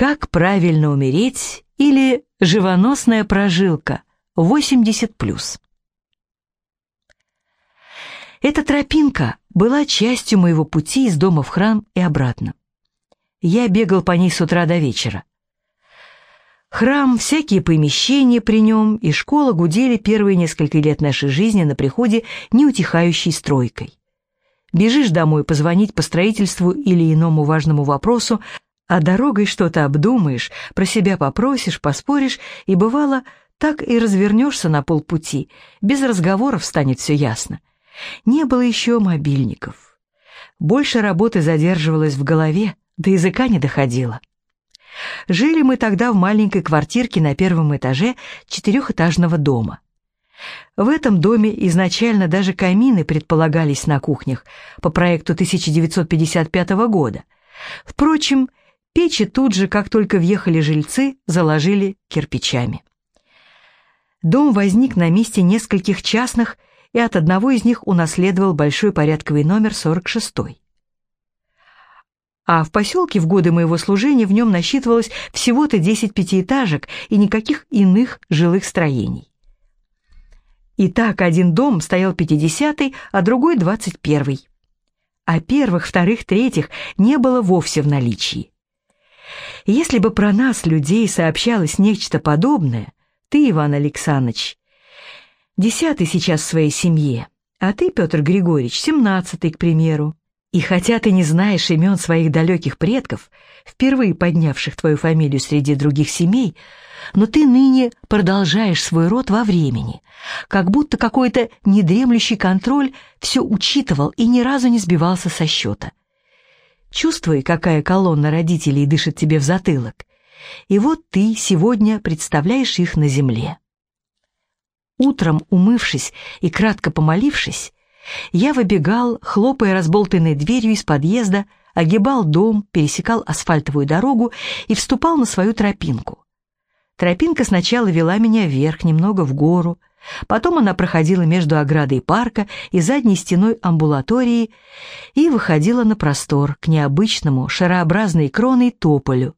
Как правильно умереть или живоносная прожилка 80+. Эта тропинка была частью моего пути из дома в храм и обратно. Я бегал по ней с утра до вечера. Храм, всякие помещения при нем и школа гудели первые несколько лет нашей жизни на приходе неутихающей стройкой. Бежишь домой позвонить по строительству или иному важному вопросу, а дорогой что-то обдумаешь, про себя попросишь, поспоришь, и бывало, так и развернешься на полпути, без разговоров станет все ясно. Не было еще мобильников. Больше работы задерживалось в голове, до языка не доходило. Жили мы тогда в маленькой квартирке на первом этаже четырехэтажного дома. В этом доме изначально даже камины предполагались на кухнях по проекту 1955 года. Впрочем, печи тут же, как только въехали жильцы, заложили кирпичами. Дом возник на месте нескольких частных, и от одного из них унаследовал большой порядковый номер 46 -й а в поселке в годы моего служения в нем насчитывалось всего-то 10 пятиэтажек и никаких иных жилых строений. И так один дом стоял 50-й, а другой 21-й. А первых, вторых, третьих не было вовсе в наличии. Если бы про нас, людей, сообщалось нечто подобное, ты, Иван Александрович, десятый сейчас в своей семье, а ты, Петр Григорьевич, семнадцатый, к примеру, и хотя ты не знаешь имен своих далеких предков, впервые поднявших твою фамилию среди других семей, но ты ныне продолжаешь свой род во времени, как будто какой-то недремлющий контроль все учитывал и ни разу не сбивался со счета. Чувствуй, какая колонна родителей дышит тебе в затылок. И вот ты сегодня представляешь их на земле. Утром, умывшись и кратко помолившись, я выбегал, хлопая разболтанной дверью из подъезда, огибал дом, пересекал асфальтовую дорогу и вступал на свою тропинку. Тропинка сначала вела меня вверх, немного в гору, потом она проходила между оградой парка и задней стеной амбулатории и выходила на простор к необычному шарообразной кроной тополю,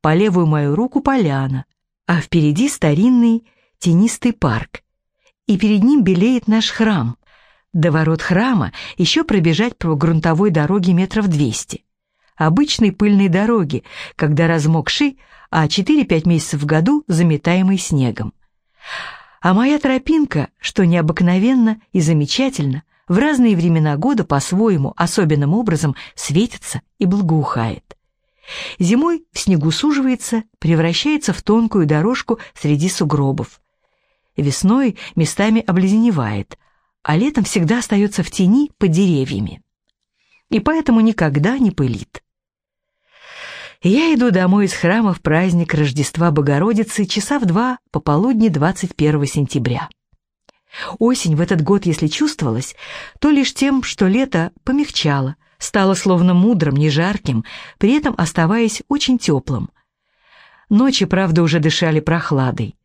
по левую мою руку поляна, а впереди старинный тенистый парк, и перед ним белеет наш храм — до ворот храма еще пробежать по грунтовой дороге метров двести. Обычной пыльной дороги, когда размокший, а 4-5 месяцев в году заметаемый снегом. А моя тропинка, что необыкновенно и замечательно, в разные времена года по-своему особенным образом светится и благоухает. Зимой в снегу суживается, превращается в тонкую дорожку среди сугробов. Весной местами обледеневает, а летом всегда остается в тени под деревьями. И поэтому никогда не пылит. Я иду домой из храма в праздник Рождества Богородицы часа в два пополудни 21 сентября. Осень в этот год, если чувствовалась, то лишь тем, что лето помягчало, стало словно мудрым, не жарким, при этом оставаясь очень теплым. Ночи, правда, уже дышали прохладой.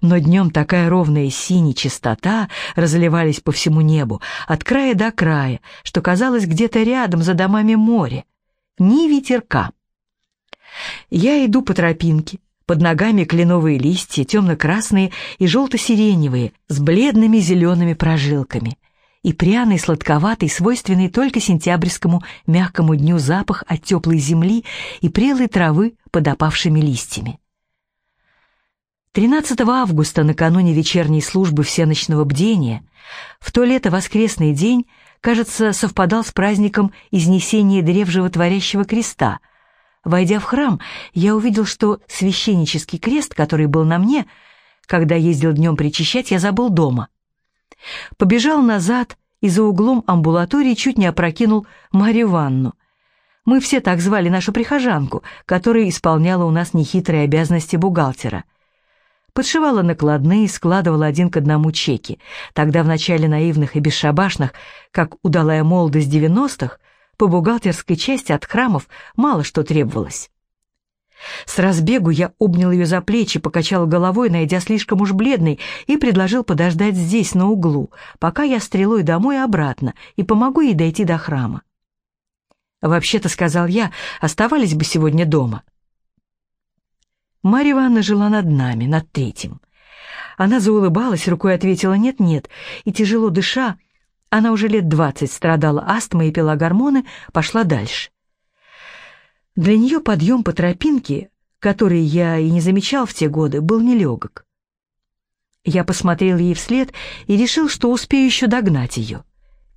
Но днем такая ровная синяя чистота разливались по всему небу, от края до края, что казалось где-то рядом за домами море. Ни ветерка. Я иду по тропинке, под ногами кленовые листья, темно-красные и желто-сиреневые, с бледными зелеными прожилками. И пряный, сладковатый, свойственный только сентябрьскому мягкому дню запах от теплой земли и прелой травы под опавшими листьями. 13 августа, накануне вечерней службы всеночного бдения, в то лето воскресный день, кажется, совпадал с праздником Изнесения древ животворящего креста. Войдя в храм, я увидел, что священнический крест, который был на мне, когда ездил днем причащать, я забыл дома. Побежал назад и за углом амбулатории чуть не опрокинул Марью Ванну. Мы все так звали нашу прихожанку, которая исполняла у нас нехитрые обязанности бухгалтера — подшивала накладные, складывала один к одному чеки. Тогда в начале наивных и бесшабашных, как удалая молодость девяностых, по бухгалтерской части от храмов мало что требовалось. С разбегу я обнял ее за плечи, покачал головой, найдя слишком уж бледной, и предложил подождать здесь, на углу, пока я стрелой домой и обратно, и помогу ей дойти до храма. «Вообще-то, — сказал я, — оставались бы сегодня дома». Марья Ивановна жила над нами, над третьим. Она заулыбалась, рукой ответила «нет-нет», и, тяжело дыша, она уже лет двадцать страдала астмой и пила гормоны, пошла дальше. Для нее подъем по тропинке, который я и не замечал в те годы, был нелегок. Я посмотрел ей вслед и решил, что успею еще догнать ее.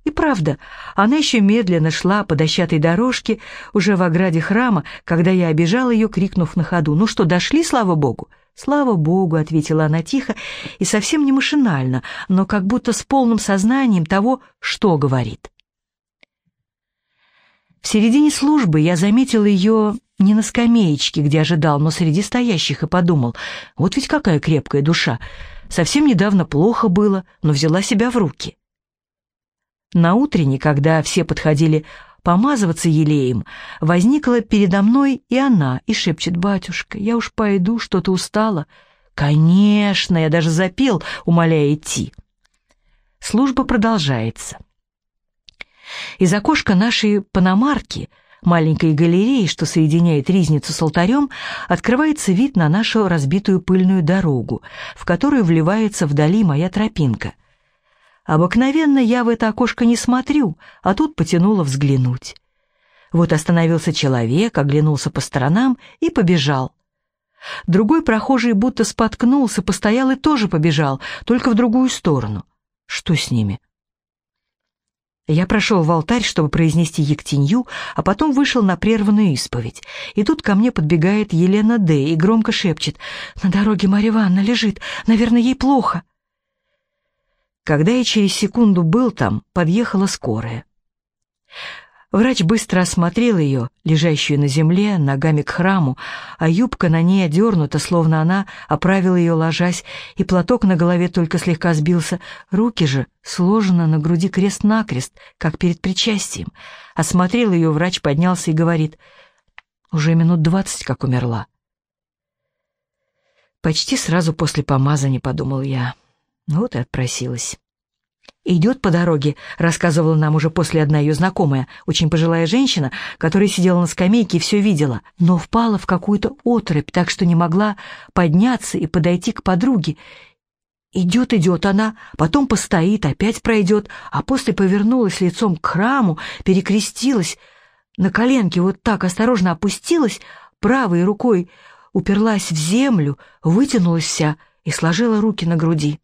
И правда, она еще медленно шла по дощатой дорожке, уже в ограде храма, когда я обижал ее, крикнув на ходу. «Ну что, дошли, слава богу?» «Слава богу», — ответила она тихо и совсем не машинально, но как будто с полным сознанием того, что говорит. В середине службы я заметил ее не на скамеечке, где ожидал, но среди стоящих, и подумал, вот ведь какая крепкая душа. Совсем недавно плохо было, но взяла себя в руки. На утренне, когда все подходили помазываться елеем, возникла передо мной и она, и шепчет, «Батюшка, я уж пойду, что-то устала». «Конечно, я даже запел, умоляя идти». Служба продолжается. Из окошка нашей паномарки, маленькой галереи, что соединяет ризницу с алтарем, открывается вид на нашу разбитую пыльную дорогу, в которую вливается вдали моя тропинка — Обыкновенно я в это окошко не смотрю, а тут потянула взглянуть. Вот остановился человек, оглянулся по сторонам и побежал. Другой прохожий будто споткнулся, постоял и тоже побежал, только в другую сторону. Что с ними? Я прошел в алтарь, чтобы произнести ектенью, а потом вышел на прерванную исповедь. И тут ко мне подбегает Елена Д. и громко шепчет. «На дороге Марья Ивановна лежит, наверное, ей плохо». Когда я через секунду был там, подъехала скорая. Врач быстро осмотрел ее, лежащую на земле, ногами к храму, а юбка на ней одернута, словно она оправила ее ложась, и платок на голове только слегка сбился, руки же сложены на груди крест-накрест, как перед причастием. Осмотрел ее, врач поднялся и говорит, «Уже минут двадцать, как умерла». Почти сразу после помазания, подумал я. Вот и отпросилась. «Идет по дороге», — рассказывала нам уже после одна ее знакомая, очень пожилая женщина, которая сидела на скамейке и все видела, но впала в какую-то отрыбь, так что не могла подняться и подойти к подруге. Идет, идет она, потом постоит, опять пройдет, а после повернулась лицом к храму, перекрестилась, на коленки вот так осторожно опустилась, правой рукой уперлась в землю, вытянулась вся и сложила руки на груди.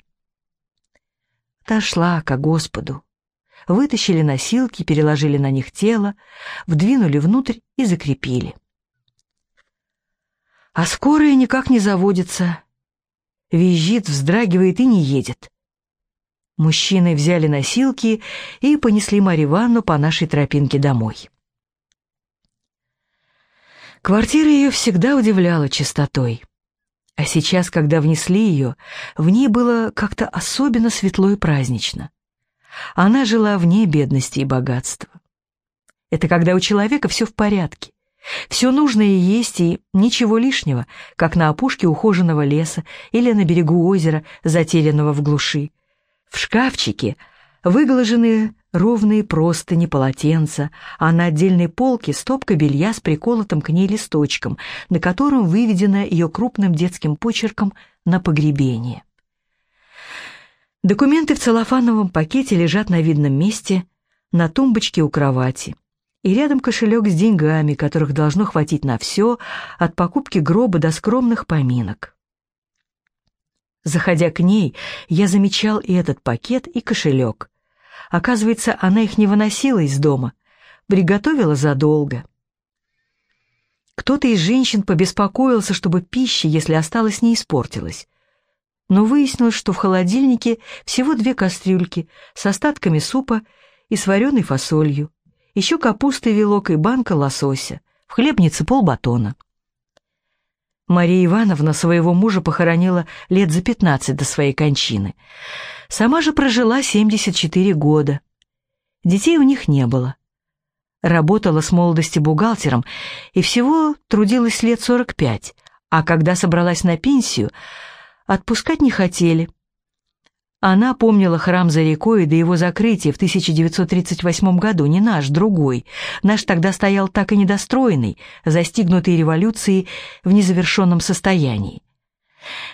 Та шла ко Господу. Вытащили носилки, переложили на них тело, вдвинули внутрь и закрепили. А скорая никак не заводится. Визжит, вздрагивает и не едет. Мужчины взяли носилки и понесли Марью Ивановну по нашей тропинке домой. Квартира ее всегда удивляла чистотой. А сейчас, когда внесли ее, в ней было как-то особенно светло и празднично. Она жила вне бедности и богатства. Это когда у человека все в порядке. Все нужное есть и ничего лишнего, как на опушке ухоженного леса или на берегу озера, затерянного в глуши. В шкафчике выглаженные ровные простыни, полотенца, а на отдельной полке стопка белья с приколотым к ней листочком, на котором выведено ее крупным детским почерком на погребение. Документы в целлофановом пакете лежат на видном месте, на тумбочке у кровати. И рядом кошелек с деньгами, которых должно хватить на все, от покупки гроба до скромных поминок. Заходя к ней, я замечал и этот пакет, и кошелек. Оказывается, она их не выносила из дома, приготовила задолго. Кто-то из женщин побеспокоился, чтобы пища, если осталась, не испортилась. Но выяснилось, что в холодильнике всего две кастрюльки с остатками супа и с вареной фасолью, еще капусты вилок и банка лосося, в хлебнице полбатона. Мария Ивановна своего мужа похоронила лет за пятнадцать до своей кончины. Сама же прожила 74 года. Детей у них не было. Работала с молодости бухгалтером и всего трудилась лет 45, а когда собралась на пенсию, отпускать не хотели. Она помнила храм за рекой до его закрытия в 1938 году, не наш, другой. Наш тогда стоял так и недостроенный, застигнутый революцией в незавершенном состоянии.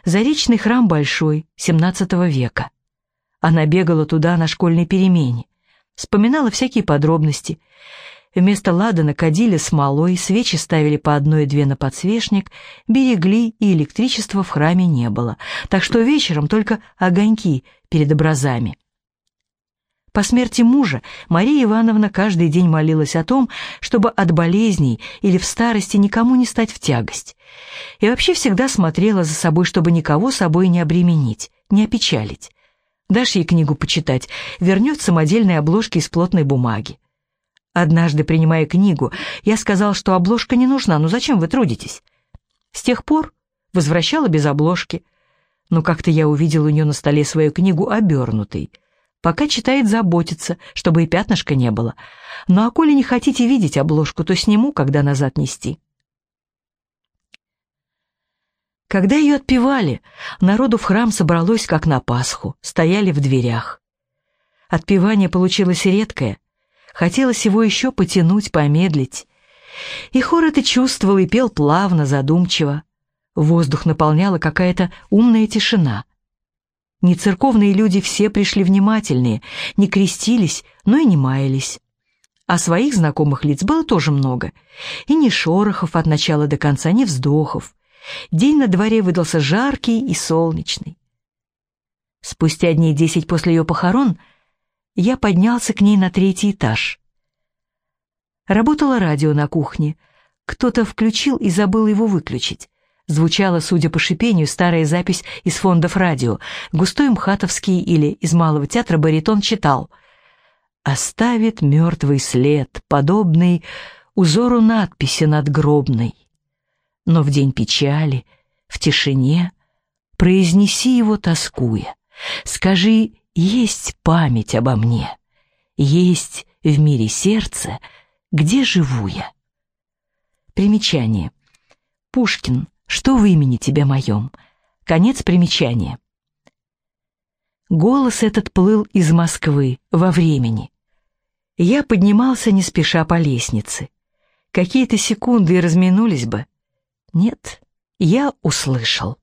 Заречный храм большой, XVII века. Она бегала туда на школьной перемене, вспоминала всякие подробности. Вместо ладана кадили смолой, свечи ставили по одной-две на подсвечник, берегли, и электричества в храме не было, так что вечером только огоньки перед образами. По смерти мужа Мария Ивановна каждый день молилась о том, чтобы от болезней или в старости никому не стать в тягость. И вообще всегда смотрела за собой, чтобы никого собой не обременить, не опечалить. Дашь ей книгу почитать, вернет самодельные обложки из плотной бумаги. Однажды, принимая книгу, я сказал, что обложка не нужна, ну зачем вы трудитесь? С тех пор возвращала без обложки. Но как-то я увидел у нее на столе свою книгу обернутой. Пока читает, заботится, чтобы и пятнышка не было. Ну а коли не хотите видеть обложку, то сниму, когда назад нести. Когда ее отпевали, народу в храм собралось, как на Пасху, стояли в дверях. Отпевание получилось редкое, Хотелось его еще потянуть, помедлить. И хор это чувствовал и пел плавно, задумчиво. Воздух наполняла какая-то умная тишина. Не церковные люди все пришли внимательные, не крестились, но и не маялись. А своих знакомых лиц было тоже много. И ни шорохов от начала до конца, ни вздохов. День на дворе выдался жаркий и солнечный. Спустя дней десять после ее похорон — я поднялся к ней на третий этаж. Работало радио на кухне. Кто-то включил и забыл его выключить. Звучала, судя по шипению, старая запись из фондов радио. Густой Мхатовский или из Малого театра баритон читал «Оставит мертвый след, подобный узору надписи надгробной. Но в день печали, в тишине, произнеси его тоскуя. Скажи есть память обо мне, есть в мире сердце, где живу я. Примечание. Пушкин, что в имени тебя моем? Конец примечания. Голос этот плыл из Москвы во времени. Я поднимался не спеша по лестнице. Какие-то секунды и разминулись бы. Нет, я услышал.